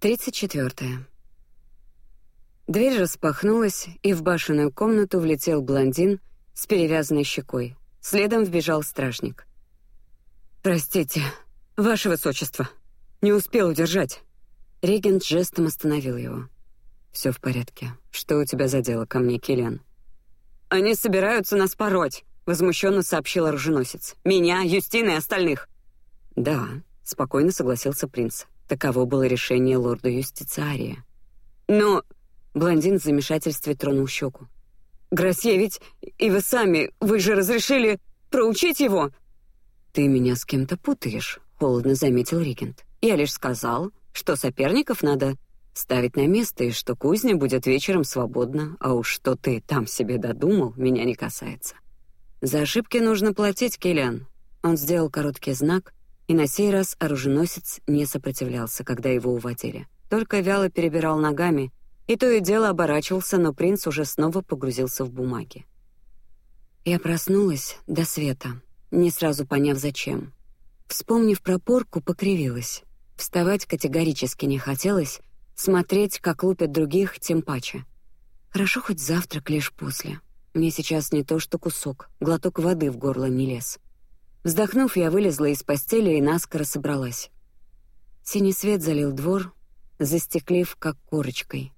Тридцать четвертое. Дверь распахнулась, и в башенную комнату влетел блондин с перевязанной щекой. Следом вбежал стражник. «Простите, ваше высочество, не успел удержать». Регент жестом остановил его. Все в порядке. Что у тебя за дело ко мне, Киллиан?» «Они собираются нас пороть», — возмущенно сообщил оруженосец. «Меня, Юстина и остальных». «Да», — спокойно согласился принц. Таково было решение лорда Юстициария. «Но...» — блондин в замешательстве тронул щеку. «Гросье ведь и вы сами, вы же разрешили проучить его!» «Ты меня с кем-то путаешь», — холодно заметил регент. «Я лишь сказал, что соперников надо ставить на место и что кузня будет вечером свободна, а уж что ты там себе додумал, меня не касается. За ошибки нужно платить, Киллиан. Он сделал короткий знак, и на сей раз оруженосец не сопротивлялся, когда его уводили. Только вяло перебирал ногами, и то и дело оборачивался, но принц уже снова погрузился в бумаги. Я проснулась до света, не сразу поняв зачем. Вспомнив про порку, покривилась. Вставать категорически не хотелось, смотреть, как лупят других, тем паче. Хорошо хоть завтрак лишь после. Мне сейчас не то что кусок, глоток воды в горло не лез. Вздохнув, я вылезла из постели и наскоро собралась. Синий свет залил двор, застеклив как корочкой.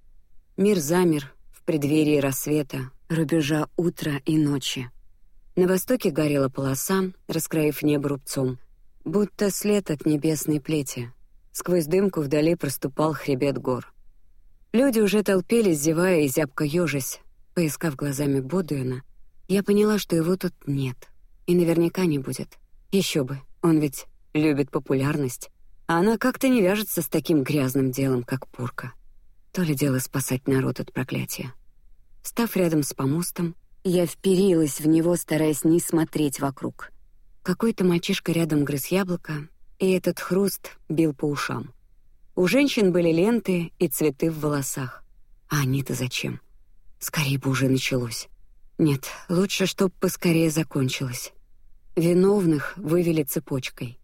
Мир замер в преддверии рассвета, рубежа утра и ночи. На востоке горела полоса, раскроив небо рубцом, будто след от небесной плети. Сквозь дымку вдали проступал хребет гор. Люди уже толпились, зевая и зябко ёжись. Поискав глазами Бодуина, я поняла, что его тут нет. И наверняка не будет. Еще бы, он ведь любит популярность, а она как-то не вяжется с таким грязным делом, как порка. То ли дело спасать народ от проклятия. Став рядом с помостом, я вперилась в него, стараясь не смотреть вокруг. Какой-то мальчишка рядом грыз яблоко, и этот хруст бил по ушам. У женщин были ленты и цветы в волосах. А они-то зачем? Скорее бы уже началось. Нет, лучше, чтоб поскорее закончилось. Виновных вывели цепочкой.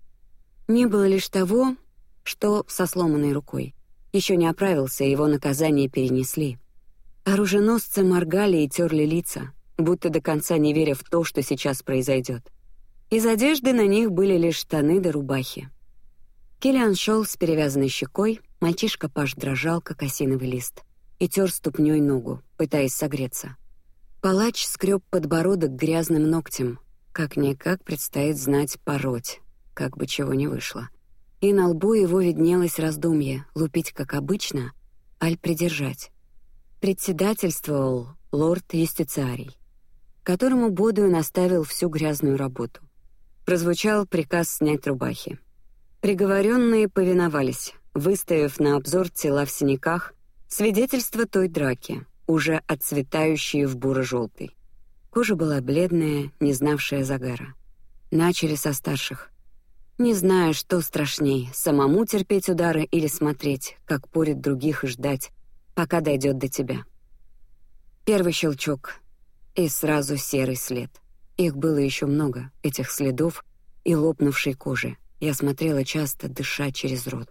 Не было лишь того, что со сломанной рукой. Еще не оправился, его наказание перенесли. Оруженосцы моргали и терли лица, будто до конца не веря в то, что сейчас произойдет. Из одежды на них были лишь штаны да рубахи. Киллиан шел с перевязанной щекой, мальчишка Паш дрожал, как осиновый лист, и тер ступней ногу, пытаясь согреться. Палач скреб подбородок грязным ногтем. Как-никак предстоит знать пороть, как бы чего не вышло. И на лбу его виднелось раздумье — лупить, как обычно, аль придержать. Председательствовал лорд Юстициарий, которому Бодуин оставил всю грязную работу. Прозвучал приказ снять рубахи. Приговоренные повиновались, выставив на обзор тела в синяках, свидетельство той драки, уже отцветающие в буро-желтый. Кожа была бледная, не знавшая загара. Начали со старших. Не зная, что страшней, самому терпеть удары или смотреть, как порит других и ждать, пока дойдет до тебя. Первый щелчок, и сразу серый след. Их было еще много, этих следов и лопнувшей кожи. Я смотрела часто, дыша через рот.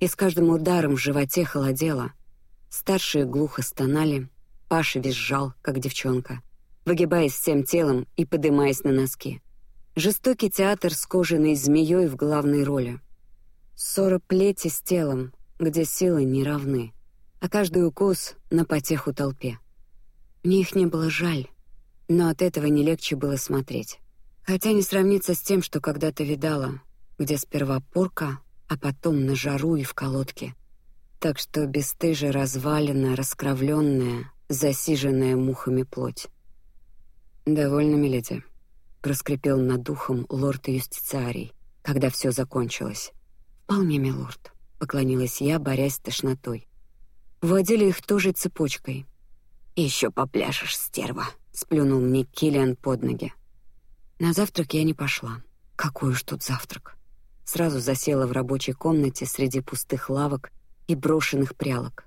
И с каждым ударом в животе холодело. Старшие глухо стонали, Паша визжал, как девчонка, выгибаясь всем телом и поднимаясь на носки. Жестокий театр с кожаной змеей в главной роли. Ссора плети с телом, где силы не равны, а каждый укус на потеху толпе. Мне их не было жаль, но от этого не легче было смотреть. Хотя не сравнится с тем, что когда-то видала, где сперва порка, а потом на жару и в колодке. Так что бесстыже развалена, раскровленная, засиженная мухами плоть. Довольно, миледи, проскрипел над духом лорд юстициарий, когда все закончилось. Вполне, милорд, поклонилась я, борясь с тошнотой. Водили их тоже цепочкой. Еще попляшешь, стерва, сплюнул мне Килиан под ноги. На завтрак я не пошла. Какой уж тут завтрак. Сразу засела в рабочей комнате среди пустых лавок и брошенных прялок.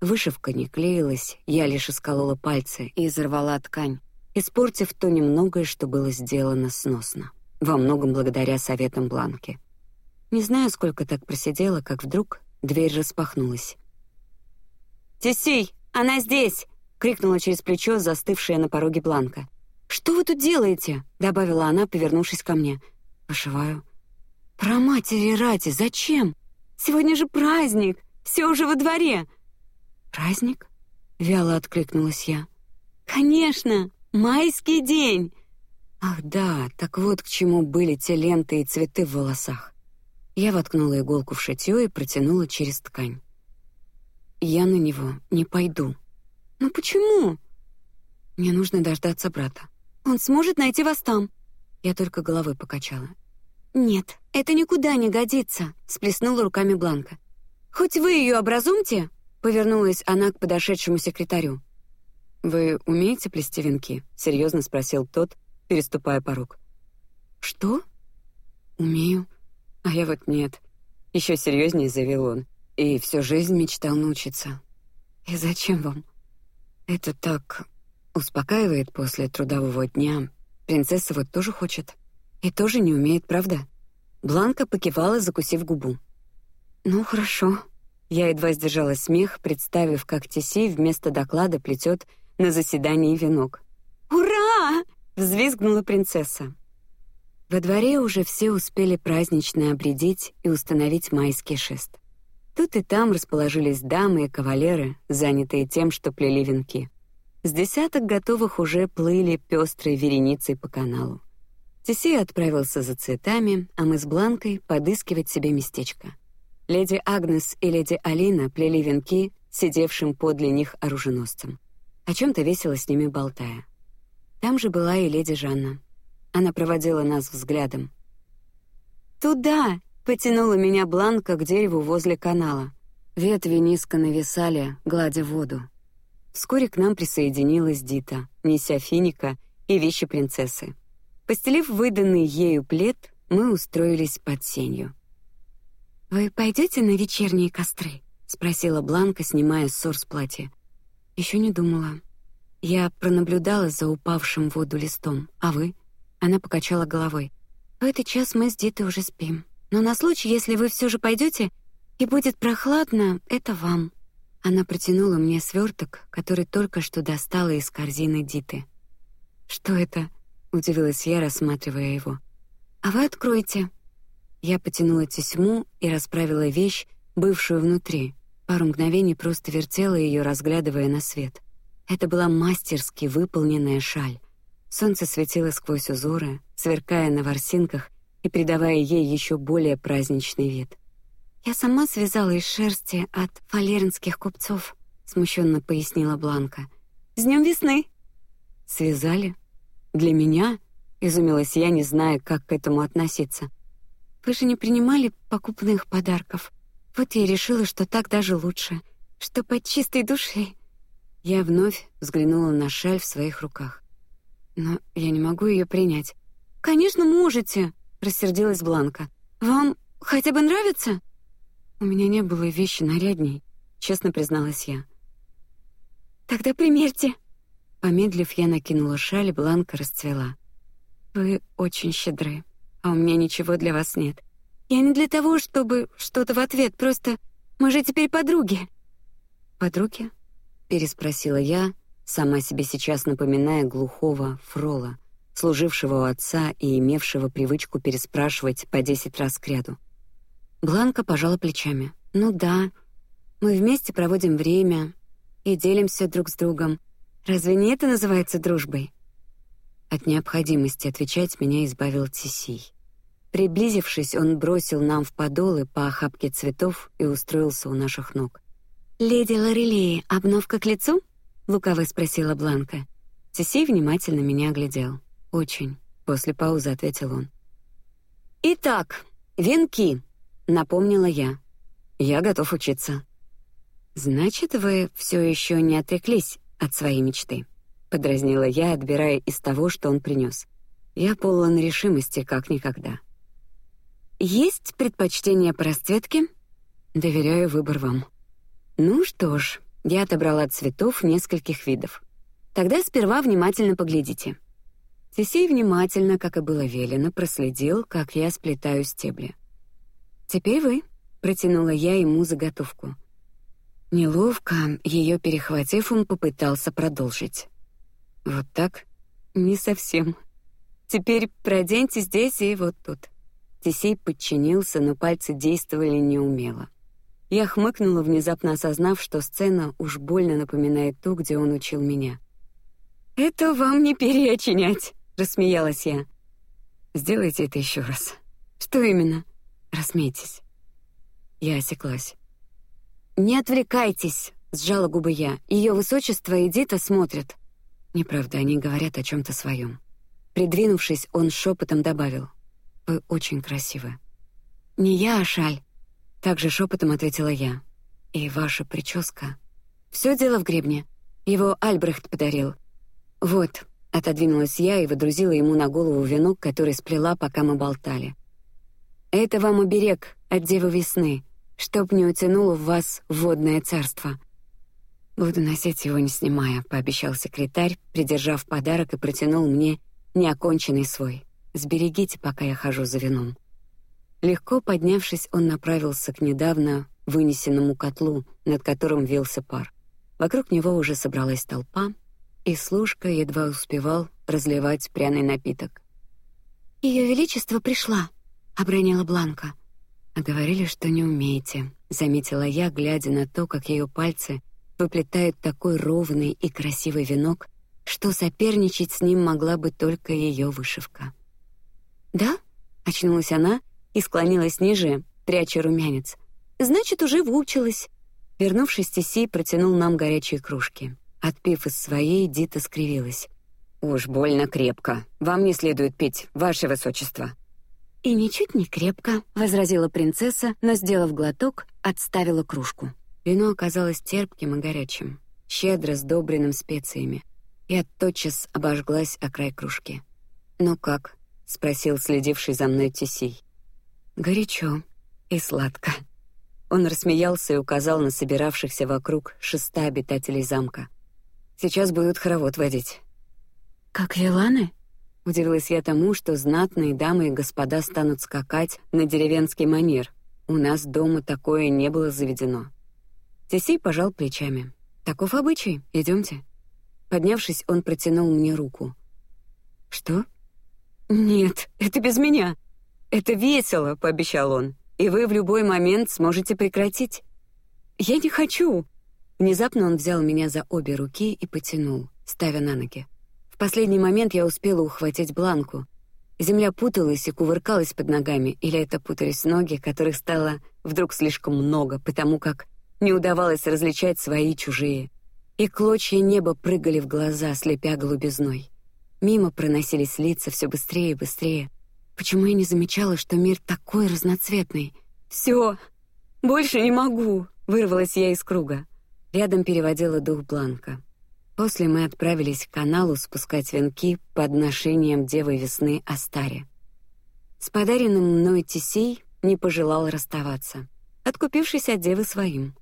Вышивка не клеилась, я лишь исколола пальцы и изорвала ткань, испортив то немногое, что было сделано сносно, во многом благодаря советам Бланки. Не знаю, сколько так просидела, как вдруг Дверь распахнулась. «Тесей, она здесь!» — крикнула через плечо застывшая на пороге Бланка. «Что вы тут делаете?» — добавила она, повернувшись ко мне. «Пошиваю». «Про матери ради, зачем? Сегодня же праздник, все уже во дворе». «Праздник?» — вяло откликнулась я. «Конечно, майский день!» Ах да, так вот к чему были те ленты и цветы в волосах. Я воткнула иголку в шитье и протянула через ткань. Я на него не пойду. Ну почему? Мне нужно дождаться брата. Он сможет найти вас там. Я только головой покачала. Нет, это никуда не годится, сплеснула руками Бланка. Хоть вы ее образумьте, повернулась она к подошедшему секретарю. Вы умеете плести венки? серьезно спросил тот, переступая порог. Что? Умею. А я вот нет. Еще серьезнее заявил он. И всю жизнь мечтал научиться. И зачем вам? Это так успокаивает после трудового дня. Принцесса вот тоже хочет. И тоже не умеет, правда? Бланка покивала, закусив губу. Ну хорошо. Я едва сдержала смех, представив, как Теси вместо доклада плетет на заседании венок. Ура! взвизгнула принцесса. Во дворе уже все успели празднично обредить и установить майский шест. Тут и там расположились дамы и кавалеры, занятые тем, что плели венки. С десяток готовых уже плыли пестрой вереницей по каналу. Тесей отправился за цветами, а мы с Бланкой подыскивать себе местечко. Леди Агнес и леди Алина плели венки сидевшим подле них оруженосцам, о чем-то весело с ними болтая. Там же была и леди Жанна. Она проводила нас взглядом. Туда потянула меня Бланка к дереву возле канала. Ветви низко нависали, гладя воду. Вскоре к нам присоединилась Дита, неся финика и вещи принцессы. Постелив выданный ею плед, мы устроились под сенью. Вы пойдете на вечерние костры? спросила Бланка, снимая ссор с платья. Еще не думала. Я пронаблюдала за упавшим в воду листом. А вы? Она покачала головой. В этот час мы с Дитой уже спим. Но на случай, если вы все же пойдете и будет прохладно, это вам. Она протянула мне сверток, который только что достала из корзины Диты. Что это? Удивилась я, рассматривая его. А вы откройте. Я потянула тесьму и расправила вещь, бывшую внутри. Пару мгновений просто вертела ее, разглядывая на свет. Это была мастерски выполненная шаль. Солнце светило сквозь узоры, сверкая на ворсинках и придавая ей еще более праздничный вид. Я сама связала из шерсти от фалернских купцов, смущенно пояснила Бланка. С днем весны. Связали? Для меня? Изумилась я, не зная, как к этому относиться. Вы же не принимали покупных подарков. Вот я решила, что так даже лучше, что под чистой душой. Я вновь взглянула на шаль в своих руках. Но я не могу ее принять. Конечно, можете, рассердилась Бланка. Вам хотя бы нравится? У меня не было вещи нарядней, честно призналась я. Тогда примерьте. Помедлив, я накинула шаль, Бланка расцвела. Вы очень щедры, а у меня ничего для вас нет. Я не для того, чтобы что-то в ответ, просто мы же теперь подруги. Подруги? переспросила я, сама себе сейчас напоминая глухого фрола, служившего у отца и имевшего привычку переспрашивать по десять раз кряду. Бланка пожала плечами. Ну да, мы вместе проводим время и делимся друг с другом. Разве не это называется дружбой? От необходимости отвечать меня избавил Тисий. Приблизившись, он бросил нам в подолы по охапке цветов и устроился у наших ног. Леди Лорелии, обновка к лицу? лукаво спросила Бланка. Цесей внимательно меня оглядел. Очень. После паузы ответил он. Итак, венки, напомнила я. Я готов учиться. Значит, вы все еще не отреклись от своей мечты, подразнила я, отбирая из того, что он принес. Я полон решимости, как никогда. Есть предпочтение по расцветке? Доверяю выбор вам. Ну что ж, я отобрала цветов нескольких видов. Тогда сперва внимательно поглядите. Тесей внимательно, как и было велено, проследил, как я сплетаю стебли. Теперь вы, протянула я ему заготовку. Неловко, ее перехватив, он попытался продолжить. Вот так? Не совсем. Теперь проденьте здесь и вот тут. Тесей подчинился, но пальцы действовали неумело. Я хмыкнула, внезапно осознав, что сцена уж больно напоминает ту, где он учил меня. «Это вам не переочинять», — рассмеялась я. «Сделайте это еще раз». «Что именно?» «Рассмейтесь». Я осеклась. «Не отвлекайтесь», — сжала губы я. Ее высочество и Дита смотрят. Неправда, они говорят о чем то своем. Придвинувшись, он шепотом добавил: "Вы очень красивы". "Не я, а шаль", также шепотом ответила я. "И ваша прическа. Все дело в гребне. Его Альбрехт подарил. Вот". Отодвинулась я и выдрузила ему на голову венок, который сплела, пока мы болтали. Это вам оберег от девы весны, чтоб не утянуло в вас водное царство. Буду носить его не снимая, пообещал секретарь, придержав подарок и протянул мне неоконченный свой. Сберегите, пока я хожу за вином. Легко поднявшись, он направился к недавно вынесенному котлу, над которым вился пар. Вокруг него уже собралась толпа, и служка едва успевал разливать пряный напиток. Ее величество пришла, обронила Бланка. А говорили, что не умеете, заметила я, глядя на то, как ее пальцы выплетают такой ровный и красивый венок, что соперничать с ним могла бы только ее вышивка. Да? Очнулась она и склонилась ниже, пряча румянец. Значит, уже выучилась. Вернувшись, Тиси протянул нам горячие кружки. Отпив из своей, Дита скривилась. Уж больно крепко. Вам не следует пить, ваше высочество. И ничуть не крепко, возразила принцесса, но сделав глоток, отставила кружку. Вино оказалось терпким и горячим, щедро сдобренным специями. Я тотчас обожглась о край кружки. «Ну как?» — спросил следивший за мной Тисей. «Горячо и сладко». Он рассмеялся и указал на собиравшихся вокруг шеста обитателей замка. «Сейчас будут хоровод водить». «Как Виланы?» — удивилась я тому, что знатные дамы и господа станут скакать на деревенский манер. У нас дома такое не было заведено. Тесей пожал плечами. Таков обычай. Идемте. Поднявшись, он протянул мне руку. Что? Нет, это без меня. Это весело, пообещал он. И вы в любой момент сможете прекратить. Я не хочу. Внезапно он взял меня за обе руки и потянул, ставя на ноги. В последний момент я успела ухватить бланку. Земля путалась и кувыркалась под ногами, или это путались ноги, которых стало вдруг слишком много, потому как не удавалось различать свои и чужие и клочья неба прыгали в глаза, слепя голубизной. Мимо проносились лица все быстрее и быстрее. Почему я не замечала, что мир такой разноцветный? Все, больше не могу. Вырвалась я из круга. Рядом переводила дух Бланка. После мы отправились к каналу спускать венки под ношением Девы Весны Астаре. С подаренным мной Тисей не пожелал расставаться, откупившись от Девы своим.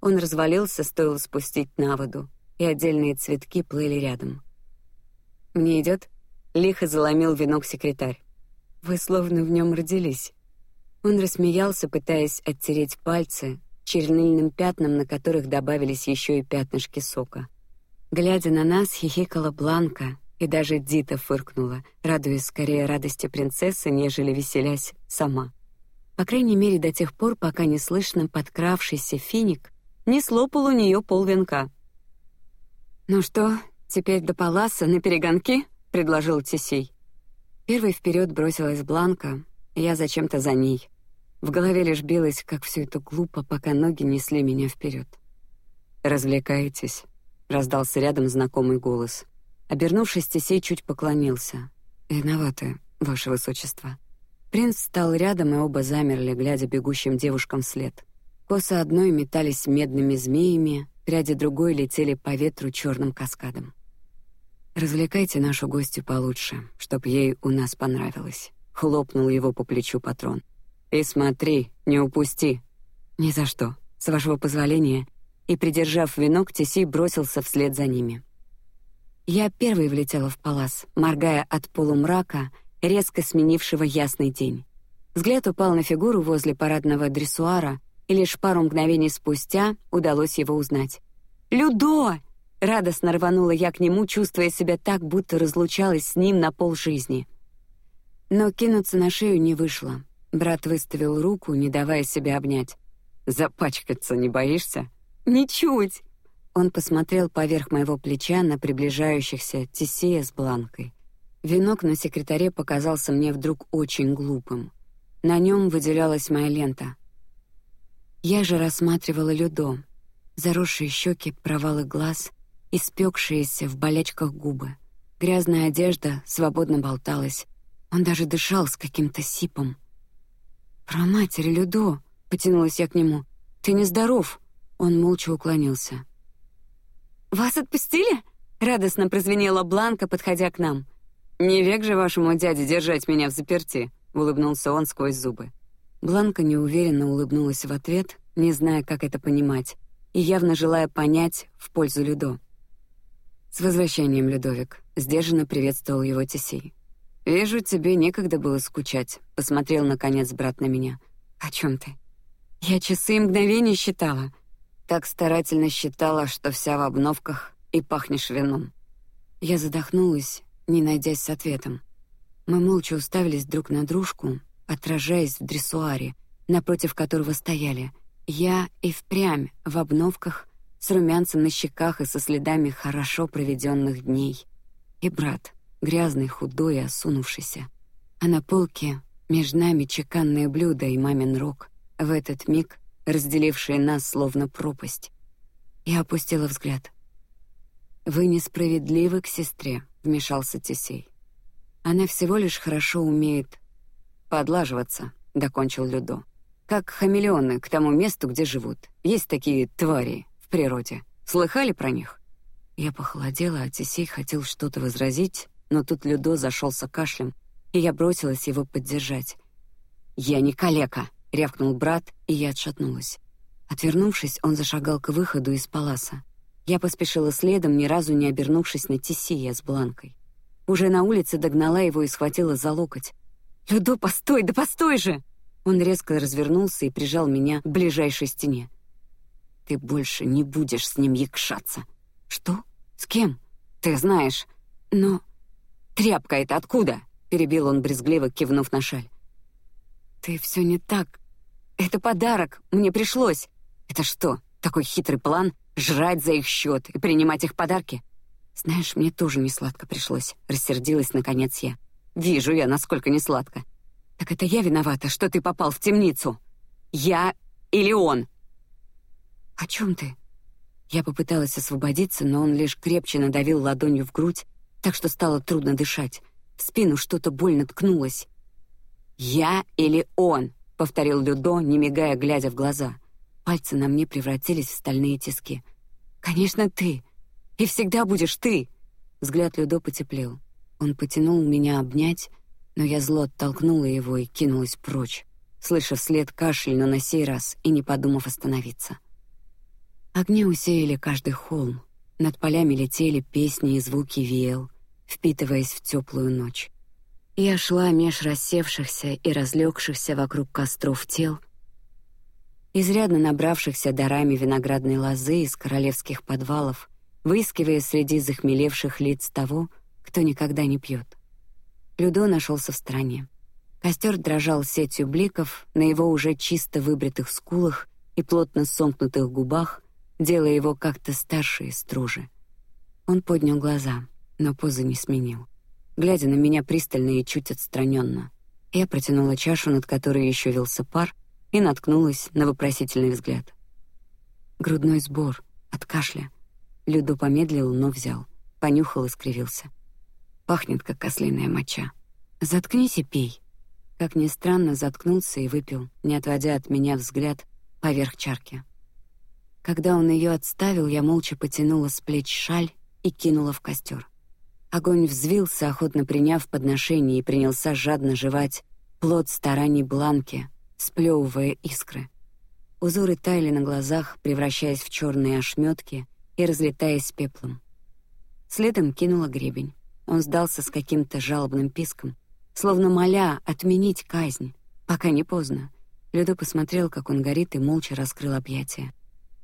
Он развалился, стоило спустить на воду, и отдельные цветки плыли рядом. Мне идет? Лихо заломил венок секретарь. Вы словно в нем родились. Он рассмеялся, пытаясь оттереть пальцы чернильным пятнам, на которых добавились еще и пятнышки сока. Глядя на нас, хихикала Бланка, и даже Дита фыркнула, радуясь скорее радости принцессы, нежели веселясь сама. По крайней мере, до тех пор, пока не слышно подкравшийся финик не слопал у нее полвенка. Ну что, теперь до паласа на перегонки? предложил Тисей. Первой вперед бросилась Бланка, я зачем-то за ней. В голове лишь билось, как все это глупо, пока ноги несли меня вперед. Развлекаетесь? раздался рядом знакомый голос. Обернувшись, Тисей чуть поклонился. Виноваты, ваше высочество. Принц встал рядом, и оба замерли, глядя бегущим девушкам вслед. Косы одной метались медными змеями, пряди другой летели по ветру черным каскадом. Развлекайте нашу гостью получше, чтоб ей у нас понравилось. Хлопнул его по плечу патрон. И смотри, не упусти. Ни за что. С вашего позволения. И придержав венок, Теси бросился вслед за ними. Я первой влетела в палас, моргая от полумрака, резко сменившего ясный день. Взгляд упал на фигуру возле парадного дрессуара, и лишь пару мгновений спустя удалось его узнать. «Людо!» — радостно рванула я к нему, чувствуя себя так, будто разлучалась с ним на полжизни. Но кинуться на шею не вышло. Брат выставил руку, не давая себя обнять. «Запачкаться не боишься?» «Ничуть!» Он посмотрел поверх моего плеча на приближающихся Тисея с Бланкой. Венок на секретаре показался мне вдруг очень глупым. На нем выделялась моя лента. Я же рассматривала Людо, заросшие щеки, провалы глаз, испекшиеся в болячках губы. Грязная одежда свободно болталась. Он даже дышал с каким-то сипом. Про матери Людо, потянулась я к нему. Ты не здоров. Он молча уклонился. Вас отпустили? Радостно прозвенела Бланка, подходя к нам. Не век же вашему дяде держать меня в заперти, улыбнулся он сквозь зубы. Бланка неуверенно улыбнулась в ответ, не зная, как это понимать, и явно желая понять в пользу Людо. С возвращением, Людовик, сдержанно приветствовал его Тесей. Вижу, тебе некогда было скучать. Посмотрел наконец брат на меня. О чем ты? Я часы и мгновения считала. Так старательно считала, что вся в обновках и пахнешь вином. Я задохнулась, не найдясь с ответом. Мы молча уставились друг на дружку, отражаясь в дрессуаре, напротив которого стояли я и впрямь в обновках, с румянцем на щеках и со следами хорошо проведенных дней, и брат, грязный, худой и осунувшийся, а на полке между нами чеканное блюдо и мамин рог, в этот миг разделившие нас словно пропасть. Я опустила взгляд. Вы несправедливы к сестре, вмешался Тесей. Она всего лишь хорошо умеет подлаживаться, докончил Людо. Как хамелеоны к тому месту, где живут. Есть такие твари в природе. Слыхали про них? Я похолодела, а Тесей хотел что-то возразить, но тут Людо зашелся кашлем, и я бросилась его поддержать. Я не калека, рявкнул брат, и я отшатнулась. Отвернувшись, он зашагал к выходу из паласа. Я поспешила следом, ни разу не обернувшись на Тисия с Бланкой. Уже на улице догнала его и схватила за локоть. Людо, постой, да постой же! Он резко развернулся и прижал меня к ближайшей стене. Ты больше не будешь с ним якшаться. Что? С кем? Ты знаешь. Но тряпка это откуда? Перебил он брезгливо, кивнув на шаль. Ты все не так. Это подарок. Мне пришлось. Это что? Такой хитрый план жрать за их счет и принимать их подарки? Знаешь, мне тоже не сладко пришлось. Рассердилась наконец я. Вижу я, насколько не сладко. Так это я виновата, что ты попал в темницу. Я или он? О чем ты? Я попыталась освободиться, но он лишь крепче надавил ладонью в грудь, так что стало трудно дышать. В спину что-то больно ткнулось. Я или он? повторил Людо, не мигая, глядя в глаза. Пальцы на мне превратились в стальные тиски. Конечно, ты. И всегда будешь ты. Взгляд Людо потеплел. Он потянул меня обнять, но я зло оттолкнула его и кинулась прочь, слыша вслед кашель, но на сей раз и не подумав остановиться. Огни усеяли каждый холм, над полями летели песни и звуки виел, впитываясь в теплую ночь. Я шла меж рассевшихся и разлегшихся вокруг костров тел, изрядно набравшихся дарами виноградной лозы из королевских подвалов, выискивая среди захмелевших лиц того, кто никогда не пьет. Людо нашелся в стороне. Костер дрожал сетью бликов на его уже чисто выбритых скулах и плотно сомкнутых губах, делая его как-то старше и строже. Он поднял глаза, но позы не сменил, глядя на меня пристально и чуть отстраненно. Я протянула чашу, над которой еще вился пар, и наткнулась на вопросительный взгляд. Грудной сбор от кашля. Людо помедлил, но взял, понюхал и скривился. Пахнет как ослиная моча. Заткнись и пей. Как ни странно, заткнулся и выпил, не отводя от меня взгляд поверх чарки. Когда он ее отставил, я молча потянула с плеч шаль и кинула в костер. Огонь взвился, охотно приняв подношение, и принялся жадно жевать плод стараний бланки, сплевывая искры. Узоры таяли на глазах, превращаясь в черные ошметки и разлетаясь пеплом. Следом кинула гребень. Он сдался с каким-то жалобным писком, словно моля отменить казнь, пока не поздно. Людо посмотрел, как он горит, и молча раскрыл объятия.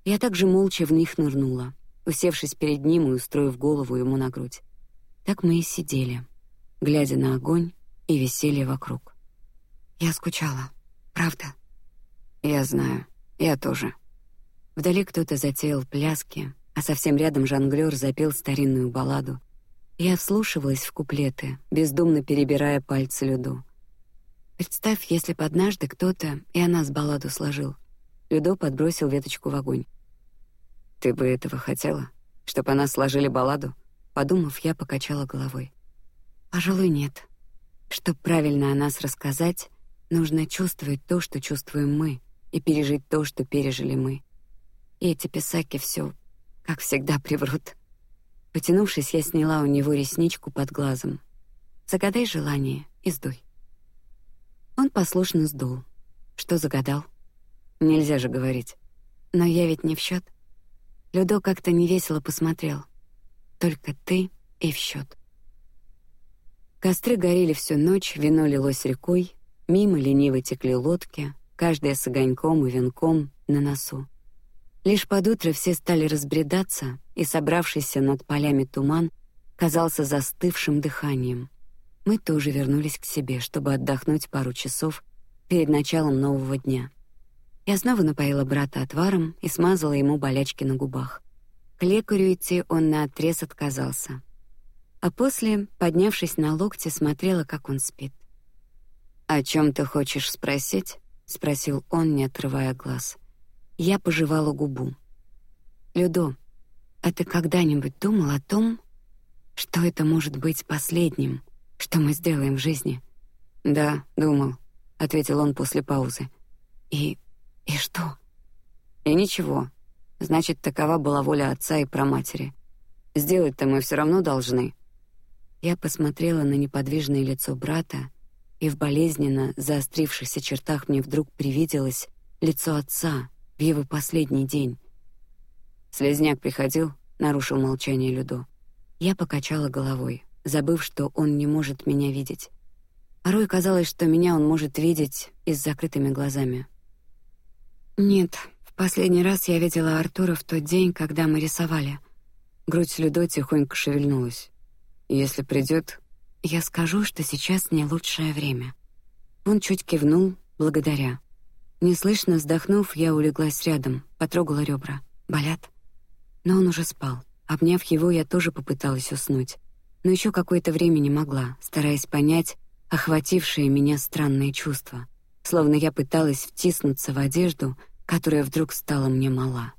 Я также молча в них нырнула, усевшись перед ним и устроив голову ему на грудь. Так мы и сидели, глядя на огонь и веселье вокруг. Я скучала, правда. Я знаю, я тоже. Вдали кто-то затеял пляски, а совсем рядом жонглер запел старинную балладу. Я вслушивалась в куплеты, бездумно перебирая пальцы Люду. Представь, если бы однажды кто-то и о нас балладу сложил. Людо подбросил веточку в огонь. Ты бы этого хотела, чтобы о нас сложили балладу? Подумав, я покачала головой. Пожалуй, нет. Чтоб правильно о нас рассказать, нужно чувствовать то, что чувствуем мы, и пережить то, что пережили мы. И эти писаки все, как всегда, приврут. Потянувшись, я сняла у него ресничку под глазом. Загадай желание и сдуй. Он послушно сдул. Что загадал? Нельзя же говорить. Но я ведь не в счет. Людо как-то невесело посмотрел. Только ты и в счет. Костры горели всю ночь, вино лилось рекой, мимо лениво текли лодки, каждая с огоньком и венком на носу. Лишь под утро все стали разбредаться, и собравшийся над полями туман казался застывшим дыханием мы тоже вернулись к себе, чтобы отдохнуть пару часов перед началом нового дня. Я снова напоила брата отваром и смазала ему болячки на губах. К лекарю идти он на отрез отказался. А после, поднявшись на локте, смотрела, как он спит. «О чем ты хочешь спросить?» — спросил он, не отрывая глаз. Я пожевала губу. «Людо, а ты когда-нибудь думал о том, что это может быть последним?» Что мы сделаем в жизни? Да, думал, ответил он после паузы. И и что? И ничего. Значит, такова была воля отца и праматери. Сделать-то мы все равно должны. Я посмотрела на неподвижное лицо брата, и в болезненно заострившихся чертах мне вдруг привиделось лицо отца в его последний день. Слезняк приходил, нарушил молчание Людо. Я покачала головой забыв, что он не может меня видеть. Порой казалось, что меня он может видеть и с закрытыми глазами. Нет, в последний раз я видела Артура в тот день, когда мы рисовали. Грудь Людо тихонько шевельнулась. Если придет, я скажу, что сейчас не лучшее время. Он чуть кивнул, благодаря. Неслышно вздохнув, я улеглась рядом, потрогала ребра. Болят. Но он уже спал. Обняв его, я тоже попыталась уснуть но еще какое-то время не могла, стараясь понять охватившее меня странные чувства, словно я пыталась втиснуться в одежду, которая вдруг стала мне мала.